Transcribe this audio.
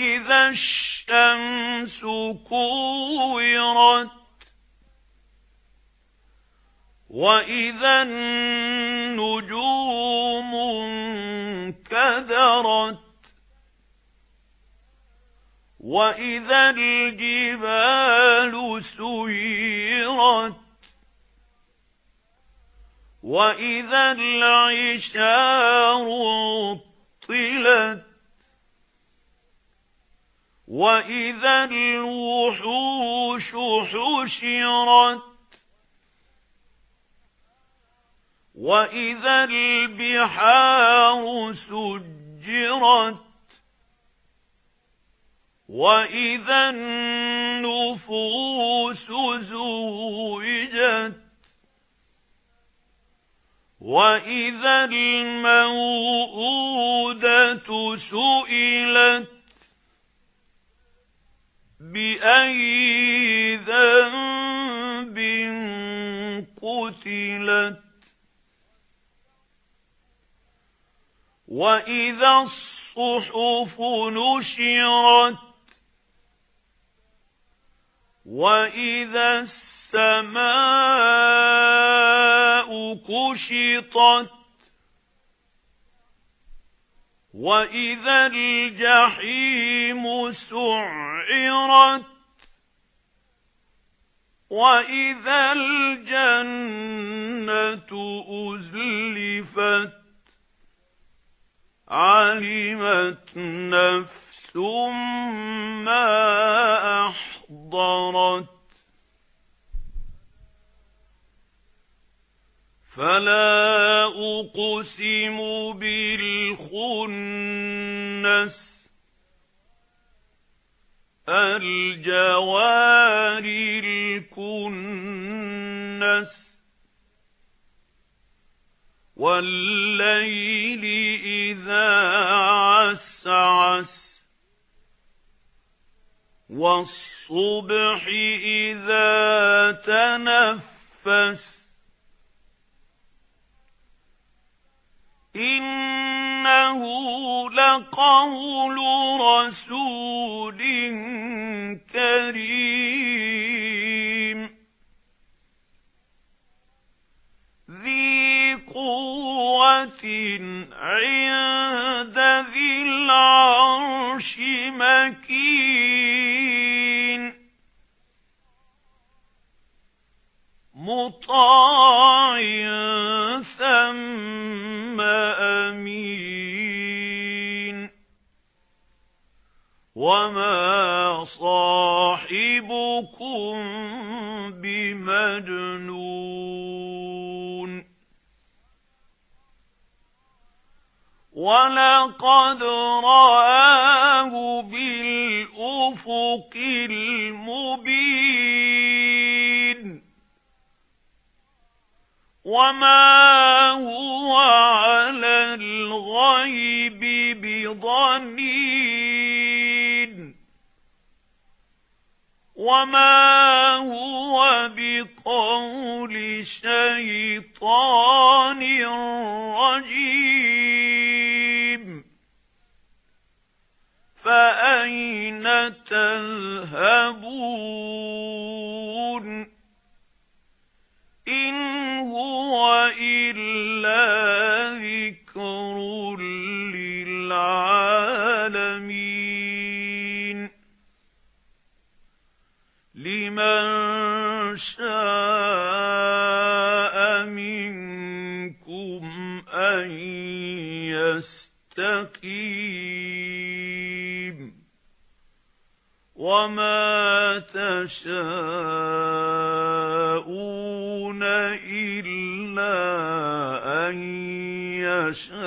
إِذَا الشَّمْسُ كُوِّرَتْ وَإِذَا النُّجُومُ انكَدَرَتْ وَإِذَا الْجِبَالُ سُيِّرَتْ وَإِذَا الْعِشَارُ عُطِّلَتْ وَإِذَا الْوُحُوشُ حُشِرَتْ وَإِذَا الْبِحَارُ سُجِّرَتْ وَإِذَا النُّفُوسُ زُوِّجَتْ وَإِذَا الْمَوْءُودَةُ سُئِلَتْ بِأَيِّ ذَنبٍ قُتِلَتْ. وَإِذَا الصُّحُفُ نُشِرَتْ. وَإِذَا السَّمَاءُ كُشِطَتْ. وَإِذَا الْجَحِيمُ سُعِّرَتْ وَإِذَا الْجَنَّةُ أُزْلِفَتْ عَلِمَتْ نَفْسٌ مَا أَحْضَرَتْ فَلَا أُقْسِمُ بِالْخُنَّسِ الْجَوَارِ الْكُنَّسِ. وَاللَّيْلِ إِذَا عَسْعَسَ. وَالصُّبْحِ إِذَا تَنَفَّسَ. إِنَّهُ لَقَوْلُ رَسُولٍ كَرِيمٍ. ذِي قُوَّةٍ عِندَ ذِي الْعَرْشِ مَكِينٍ. وَمَا صَاحِبُكُمْ بِمَجْنُونٍ وَلَقَدْ رَآهُ بِالْأُفُقِ الْمُبِينِ وَمَا هُوَ عَلَى الْغَيْبِ بِضَنِينٍ وَمَا هُوَ بِقَوْلِ شَيْطَانٍ رَجِيمٍ فَأَيْنَ تَذْهَبُونَ إِنْ هُوَ إِلَّا لِمَنْ شَاءَ مِنْكُمْ أَنْ يَسْتَقِيمَ وَمَا تَشَاءُونَ إِلَّا أَن يَشَاءَ